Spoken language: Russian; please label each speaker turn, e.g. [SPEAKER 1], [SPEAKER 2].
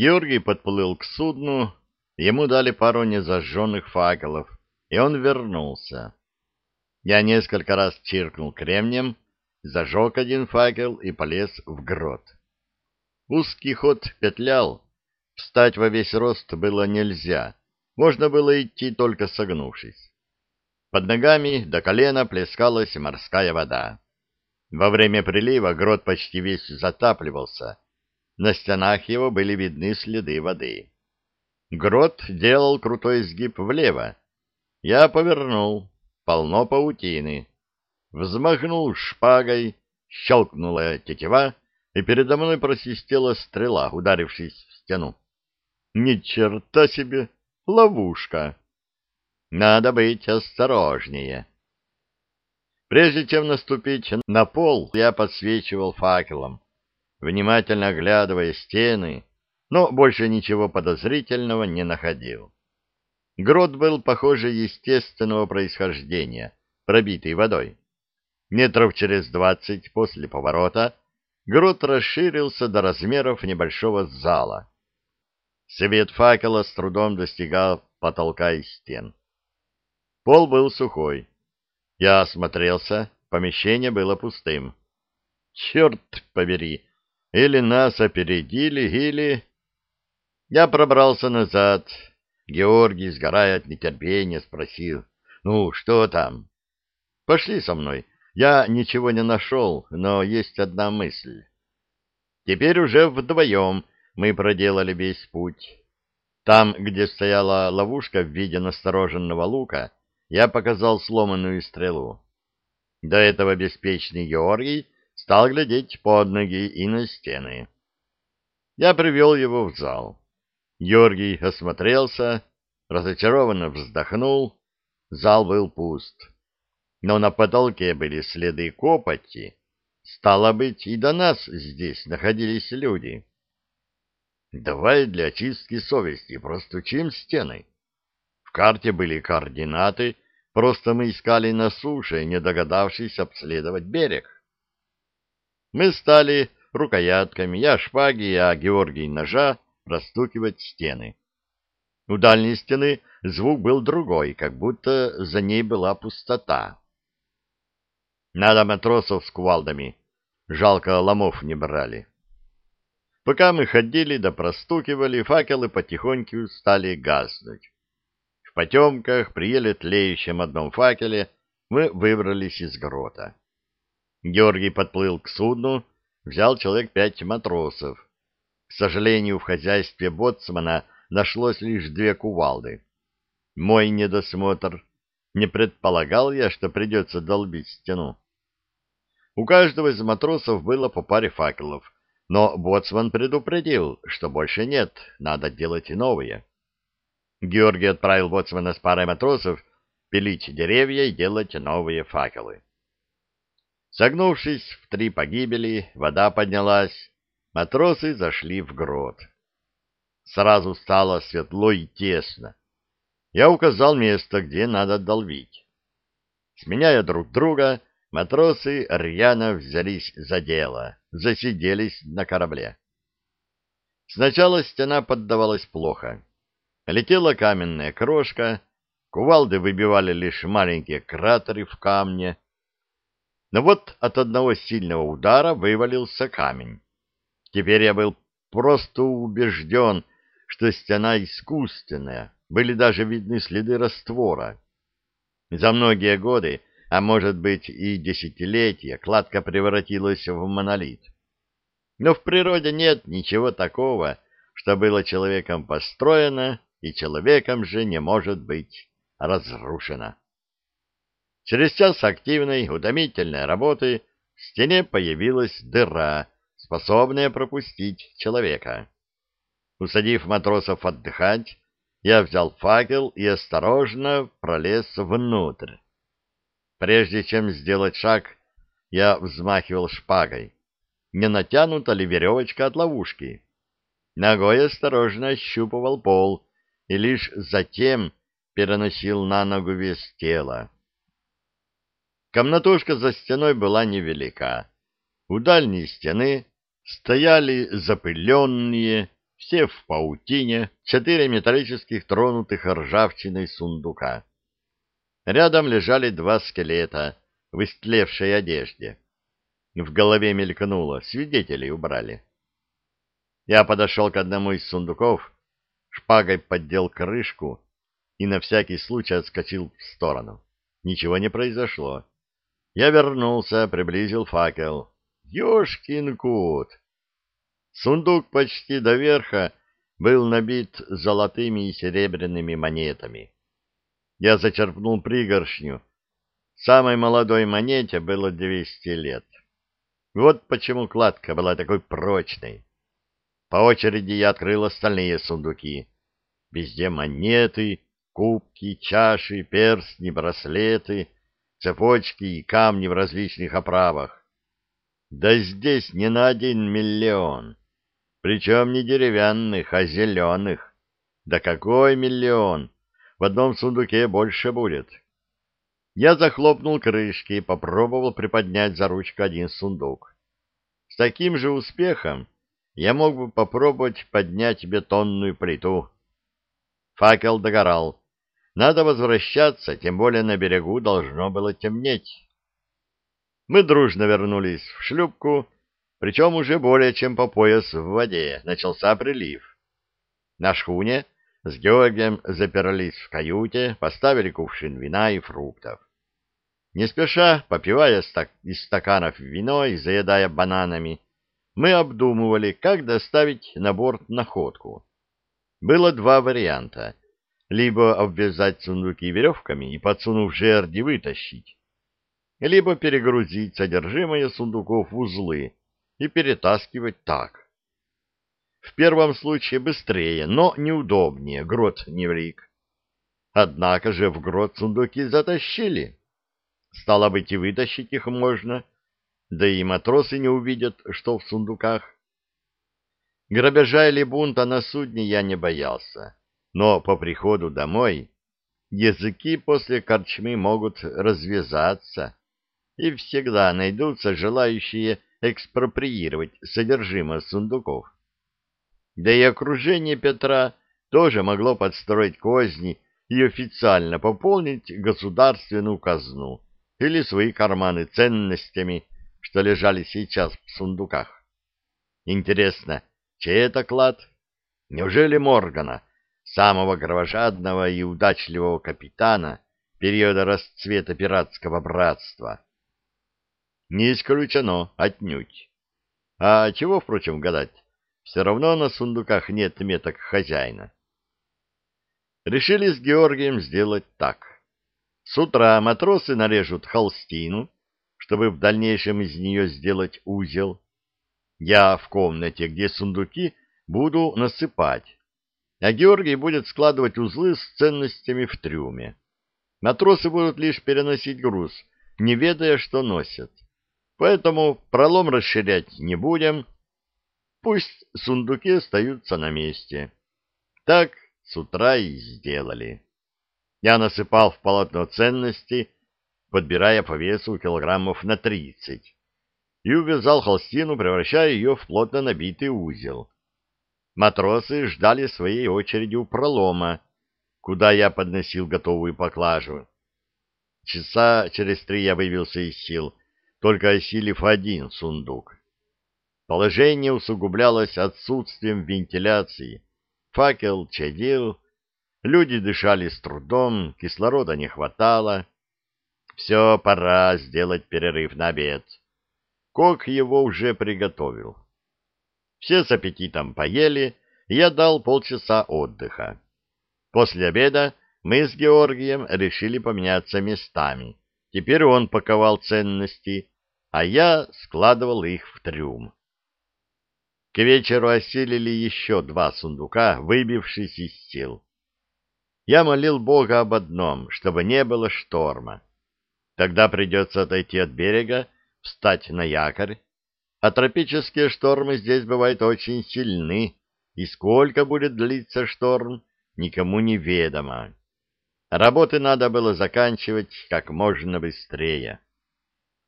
[SPEAKER 1] Георгий подплыл к судну, ему дали пару незажженных факелов, и он вернулся. Я несколько раз чиркнул кремнем, зажег один факел и полез в грот. Узкий ход петлял, встать во весь рост было нельзя, можно было идти только согнувшись. Под ногами до колена плескалась морская вода. Во время прилива грот почти весь затапливался, на стенах его были видны следы воды. Грот делал крутой изгиб влево. Я повернул, полно паутины. Взмахнул шпагой, щелкнула тетива, и передо мной просвистела стрела, ударившись в стену. Ни черта себе! Ловушка! Надо быть осторожнее. Прежде чем наступить на пол, я подсвечивал факелом внимательно оглядывая стены, но больше ничего подозрительного не находил. Грот был, похоже, естественного происхождения, пробитый водой. Метров через двадцать после поворота грот расширился до размеров небольшого зала. Свет факела с трудом достигал потолка и стен. Пол был сухой. Я осмотрелся, помещение было пустым. Черт побери, или нас опередили, или... Я пробрался назад. Георгий, сгорая от нетерпения, спросил. «Ну, что там?» «Пошли со мной. Я ничего не нашел, но есть одна мысль». Теперь уже вдвоем мы проделали весь путь. Там, где стояла ловушка в виде настороженного лука, я показал сломанную стрелу. До этого беспечный Георгий стал глядеть под ноги и на стены. Я привел его в зал. Георгий осмотрелся, разочарованно вздохнул. Зал был пуст. Но на потолке были следы копоти. Стало быть, и до нас здесь находились люди. Давай для очистки совести простучим стены. В карте были координаты, просто мы искали на суше, не догадавшись обследовать берег. Мы стали рукоятками, я шпаги, а Георгий ножа, простукивать стены. У дальней стены звук был другой, как будто за ней была пустота. Надо матросов с кувалдами. Жалко, ломов не брали. Пока мы ходили да простукивали, факелы потихоньку стали гаснуть. В потемках, при еле тлеющем одном факеле, мы выбрались из грота. Георгий подплыл к судну, взял человек пять матросов. К сожалению, в хозяйстве боцмана нашлось лишь две кувалды. Мой недосмотр. Не предполагал я, что придется долбить стену. У каждого из матросов было по паре факелов, но боцман предупредил, что больше нет, надо делать и новые. Георгий отправил боцмана с парой матросов пилить деревья и делать новые факелы. Согнувшись в три погибели, вода поднялась, матросы зашли в грот. Сразу стало светло и тесно. Я указал место, где надо долбить. Сменяя друг друга, матросы рьяно взялись за дело, засиделись на корабле. Сначала стена поддавалась плохо. Летела каменная крошка, кувалды выбивали лишь маленькие кратеры в камне, но вот от одного сильного удара вывалился камень. Теперь я был просто убежден, что стена искусственная, были даже видны следы раствора. За многие годы, а может быть и десятилетия, кладка превратилась в монолит. Но в природе нет ничего такого, что было человеком построено и человеком же не может быть разрушено. Через час активной, утомительной работы в стене появилась дыра, способная пропустить человека. Усадив матросов отдыхать, я взял факел и осторожно пролез внутрь. Прежде чем сделать шаг, я взмахивал шпагой. Не натянута ли веревочка от ловушки? Ногой осторожно ощупывал пол и лишь затем переносил на ногу вес тела. Комнатушка за стеной была невелика. У дальней стены стояли запыленные, все в паутине, четыре металлических тронутых ржавчиной сундука. Рядом лежали два скелета в истлевшей одежде. В голове мелькнуло, свидетелей убрали. Я подошел к одному из сундуков, шпагой поддел крышку и на всякий случай отскочил в сторону. Ничего не произошло. Я вернулся, приблизил факел. Ёшкин кут! Сундук почти до верха был набит золотыми и серебряными монетами. Я зачерпнул пригоршню. Самой молодой монете было двести лет. Вот почему кладка была такой прочной. По очереди я открыл остальные сундуки. Везде монеты, кубки, чаши, перстни, браслеты, цепочки и камни в различных оправах. Да здесь не на один миллион. Причем не деревянных, а зеленых. Да какой миллион! В одном сундуке больше будет. Я захлопнул крышки и попробовал приподнять за ручку один сундук. С таким же успехом я мог бы попробовать поднять бетонную плиту. Факел догорал. Надо возвращаться, тем более на берегу должно было темнеть. Мы дружно вернулись в шлюпку, причем уже более чем по пояс в воде начался прилив. На шхуне с Георгием запирались в каюте, поставили кувшин вина и фруктов. Не спеша, попивая из стаканов вино и заедая бананами, мы обдумывали, как доставить на борт находку. Было два варианта. Либо обвязать сундуки веревками и, подсунув жерди, вытащить, либо перегрузить содержимое сундуков в узлы и перетаскивать так. В первом случае быстрее, но неудобнее, грот не влик. Однако же в грот сундуки затащили. Стало быть, и вытащить их можно, да и матросы не увидят, что в сундуках. Грабежа или бунта на судне я не боялся, но по приходу домой языки после корчмы могут развязаться, и всегда найдутся желающие экспроприировать содержимое сундуков. Да и окружение Петра тоже могло подстроить козни и официально пополнить государственную казну или свои карманы ценностями, что лежали сейчас в сундуках. Интересно, чей это клад? Неужели Моргана, самого кровожадного и удачливого капитана периода расцвета пиратского братства? Не исключено, отнюдь. А чего, впрочем, гадать? Все равно на сундуках нет меток хозяина. Решили с Георгием сделать так. С утра матросы нарежут холстину, чтобы в дальнейшем из нее сделать узел. Я в комнате, где сундуки, буду насыпать, а Георгий будет складывать узлы с ценностями в трюме. Матросы будут лишь переносить груз, не ведая, что носят. Поэтому пролом расширять не будем. Пусть сундуки остаются на месте. Так с утра и сделали. Я насыпал в полотно ценности, подбирая по весу килограммов на тридцать, и увязал холстину, превращая ее в плотно набитый узел. Матросы ждали своей очереди у пролома, куда я подносил готовую поклажу. Часа через три я вывелся из сил — только осилив один сундук. Положение усугублялось отсутствием вентиляции. Факел чадил, люди дышали с трудом, кислорода не хватало. Все, пора сделать перерыв на обед. Кок его уже приготовил. Все с аппетитом поели, и я дал полчаса отдыха. После обеда мы с Георгием решили поменяться местами. Теперь он паковал ценности, а я складывал их в трюм. К вечеру осилили еще два сундука, выбившись из сил. Я молил Бога об одном, чтобы не было шторма. Тогда придется отойти от берега, встать на якорь, а тропические штормы здесь бывают очень сильны, и сколько будет длиться шторм, никому не ведомо. Работы надо было заканчивать как можно быстрее.